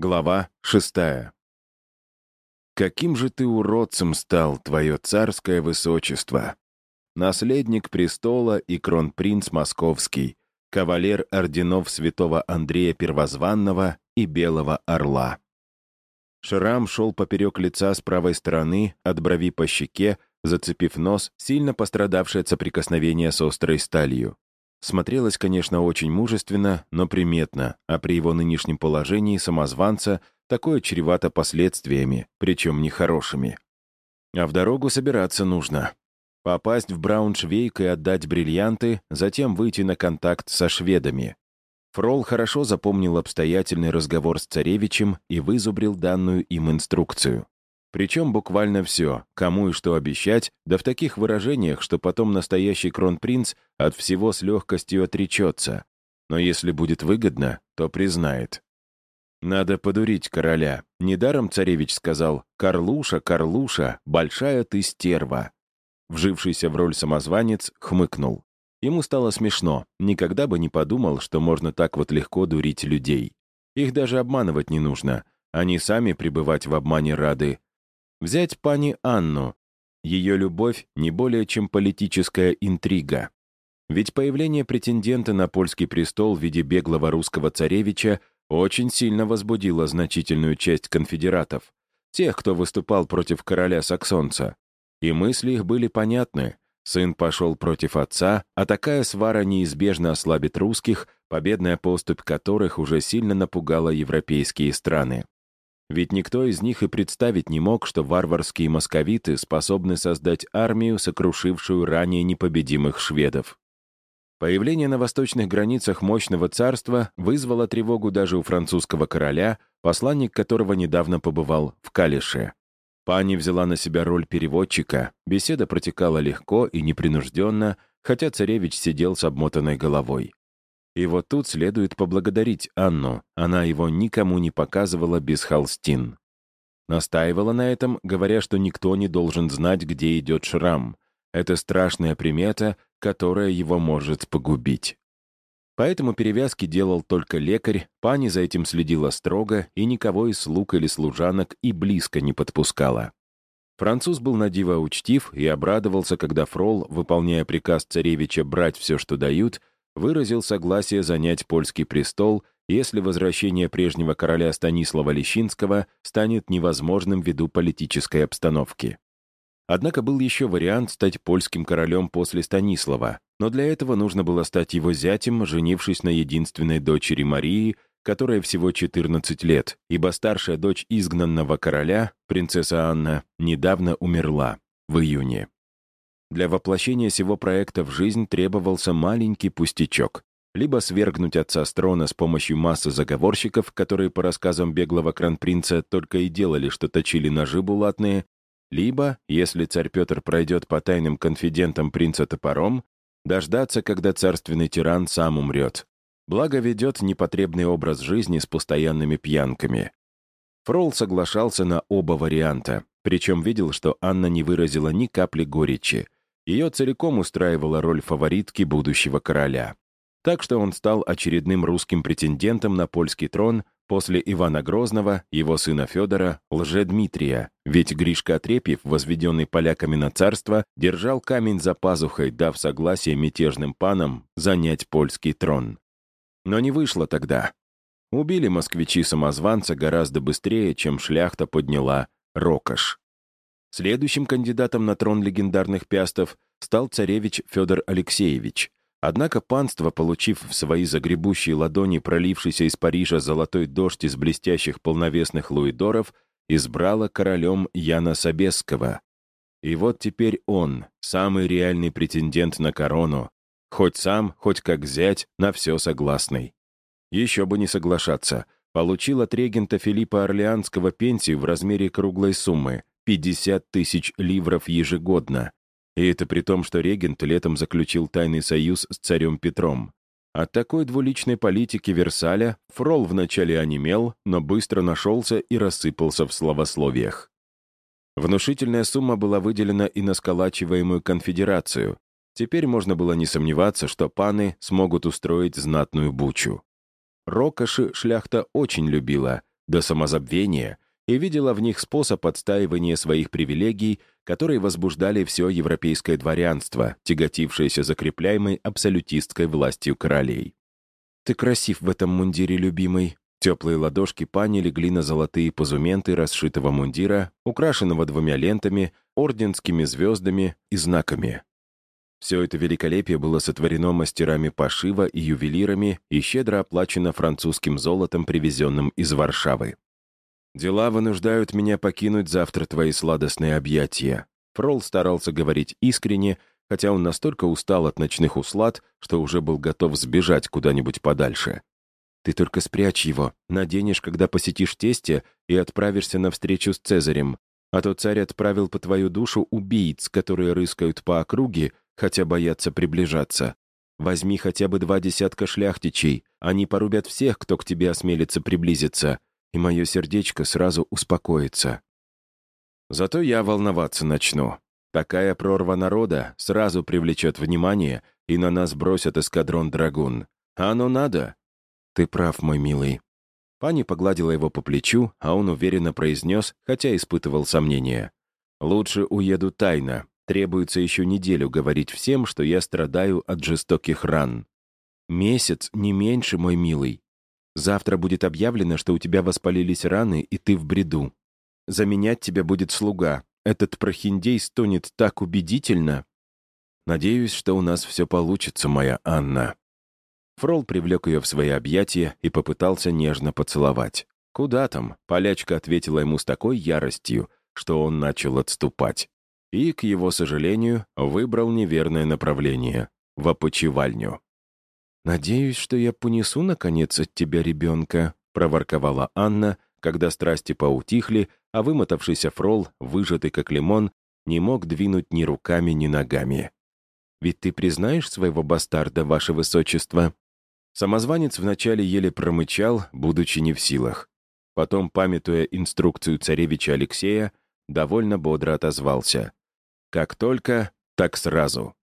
Глава шестая. «Каким же ты уродцем стал, твое царское высочество! Наследник престола и кронпринц Московский, кавалер орденов святого Андрея Первозванного и Белого Орла». Шрам шел поперек лица с правой стороны, от брови по щеке, зацепив нос, сильно пострадавший от соприкосновения с острой сталью. Смотрелось, конечно, очень мужественно, но приметно, а при его нынешнем положении самозванца такое чревато последствиями, причем нехорошими. А в дорогу собираться нужно. Попасть в Брауншвейк и отдать бриллианты, затем выйти на контакт со шведами. Фрол хорошо запомнил обстоятельный разговор с царевичем и вызубрил данную им инструкцию. Причем буквально все, кому и что обещать, да в таких выражениях, что потом настоящий кронпринц от всего с легкостью отречется. Но если будет выгодно, то признает. Надо подурить короля. Недаром царевич сказал «Карлуша, Карлуша, большая ты стерва». Вжившийся в роль самозванец хмыкнул. Ему стало смешно, никогда бы не подумал, что можно так вот легко дурить людей. Их даже обманывать не нужно, они сами пребывать в обмане рады, Взять пани Анну. Ее любовь не более чем политическая интрига. Ведь появление претендента на польский престол в виде беглого русского царевича очень сильно возбудило значительную часть конфедератов, тех, кто выступал против короля саксонца. И мысли их были понятны. Сын пошел против отца, а такая свара неизбежно ослабит русских, победная поступь которых уже сильно напугала европейские страны. Ведь никто из них и представить не мог, что варварские московиты способны создать армию, сокрушившую ранее непобедимых шведов. Появление на восточных границах мощного царства вызвало тревогу даже у французского короля, посланник которого недавно побывал в Калише. Пани взяла на себя роль переводчика, беседа протекала легко и непринужденно, хотя царевич сидел с обмотанной головой. И вот тут следует поблагодарить Анну, она его никому не показывала без холстин. Настаивала на этом, говоря, что никто не должен знать, где идет шрам. Это страшная примета, которая его может погубить. Поэтому перевязки делал только лекарь, пани за этим следила строго и никого из слуг или служанок и близко не подпускала. Француз был на диво учтив и обрадовался, когда Фрол, выполняя приказ царевича брать все, что дают, выразил согласие занять польский престол, если возвращение прежнего короля Станислава Лещинского станет невозможным ввиду политической обстановки. Однако был еще вариант стать польским королем после Станислава, но для этого нужно было стать его зятем, женившись на единственной дочери Марии, которая всего 14 лет, ибо старшая дочь изгнанного короля, принцесса Анна, недавно умерла в июне. Для воплощения сего проекта в жизнь требовался маленький пустячок. Либо свергнуть отца с трона с помощью массы заговорщиков, которые, по рассказам беглого кронпринца, только и делали, что точили ножи булатные, либо, если царь Петр пройдет по тайным конфидентам принца топором, дождаться, когда царственный тиран сам умрет. Благо ведет непотребный образ жизни с постоянными пьянками. Фрол соглашался на оба варианта, причем видел, что Анна не выразила ни капли горечи, ее целиком устраивала роль фаворитки будущего короля. Так что он стал очередным русским претендентом на польский трон после Ивана Грозного, его сына Федора, Лжедмитрия, ведь Гришка Отрепьев, возведенный поляками на царство, держал камень за пазухой, дав согласие мятежным панам занять польский трон. Но не вышло тогда. Убили москвичи-самозванца гораздо быстрее, чем шляхта подняла Рокош. Следующим кандидатом на трон легендарных пястов стал царевич Федор Алексеевич. Однако панство, получив в свои загребущие ладони пролившийся из Парижа золотой дождь из блестящих полновесных луидоров, избрало королем Яна Собесского. И вот теперь он, самый реальный претендент на корону, хоть сам, хоть как зять, на все согласный. Еще бы не соглашаться. Получил от регента Филиппа Орлеанского пенсию в размере круглой суммы 50 тысяч ливров ежегодно. И это при том, что регент летом заключил тайный союз с царем Петром. От такой двуличной политики Версаля Фрол вначале онемел, но быстро нашелся и рассыпался в словословиях. Внушительная сумма была выделена и на сколачиваемую конфедерацию. Теперь можно было не сомневаться, что паны смогут устроить знатную бучу. Рокоши шляхта очень любила, до самозабвения и видела в них способ отстаивания своих привилегий, которые возбуждали все европейское дворянство, тяготившееся закрепляемой абсолютистской властью королей. «Ты красив в этом мундире, любимый», Теплые ладошки пани легли на золотые позументы расшитого мундира, украшенного двумя лентами, орденскими звездами и знаками. Все это великолепие было сотворено мастерами пошива и ювелирами и щедро оплачено французским золотом, привезенным из Варшавы. «Дела вынуждают меня покинуть завтра твои сладостные объятия». Фрол старался говорить искренне, хотя он настолько устал от ночных услад, что уже был готов сбежать куда-нибудь подальше. Ты только спрячь его, наденешь, когда посетишь тестя, и отправишься на встречу с Цезарем. А то царь отправил по твою душу убийц, которые рыскают по округе, хотя боятся приближаться. Возьми хотя бы два десятка шляхтичей, они порубят всех, кто к тебе осмелится приблизиться, и мое сердечко сразу успокоится. Зато я волноваться начну. Такая прорва народа сразу привлечет внимание, и на нас бросят эскадрон «Драгун». А оно надо, «Ты прав, мой милый». Пани погладила его по плечу, а он уверенно произнес, хотя испытывал сомнения. «Лучше уеду тайно. Требуется еще неделю говорить всем, что я страдаю от жестоких ран. Месяц, не меньше, мой милый. Завтра будет объявлено, что у тебя воспалились раны, и ты в бреду. Заменять тебя будет слуга. Этот прохиндей стонет так убедительно. Надеюсь, что у нас все получится, моя Анна». Фрол привлек ее в свои объятия и попытался нежно поцеловать. «Куда там?» — полячка ответила ему с такой яростью, что он начал отступать. И, к его сожалению, выбрал неверное направление — в опочивальню. «Надеюсь, что я понесу, наконец, от тебя ребенка», — проворковала Анна, когда страсти поутихли, а вымотавшийся фрол, выжатый как лимон, не мог двинуть ни руками, ни ногами. «Ведь ты признаешь своего бастарда, ваше высочество?» Самозванец вначале еле промычал, будучи не в силах. Потом, памятуя инструкцию царевича Алексея, довольно бодро отозвался. «Как только, так сразу».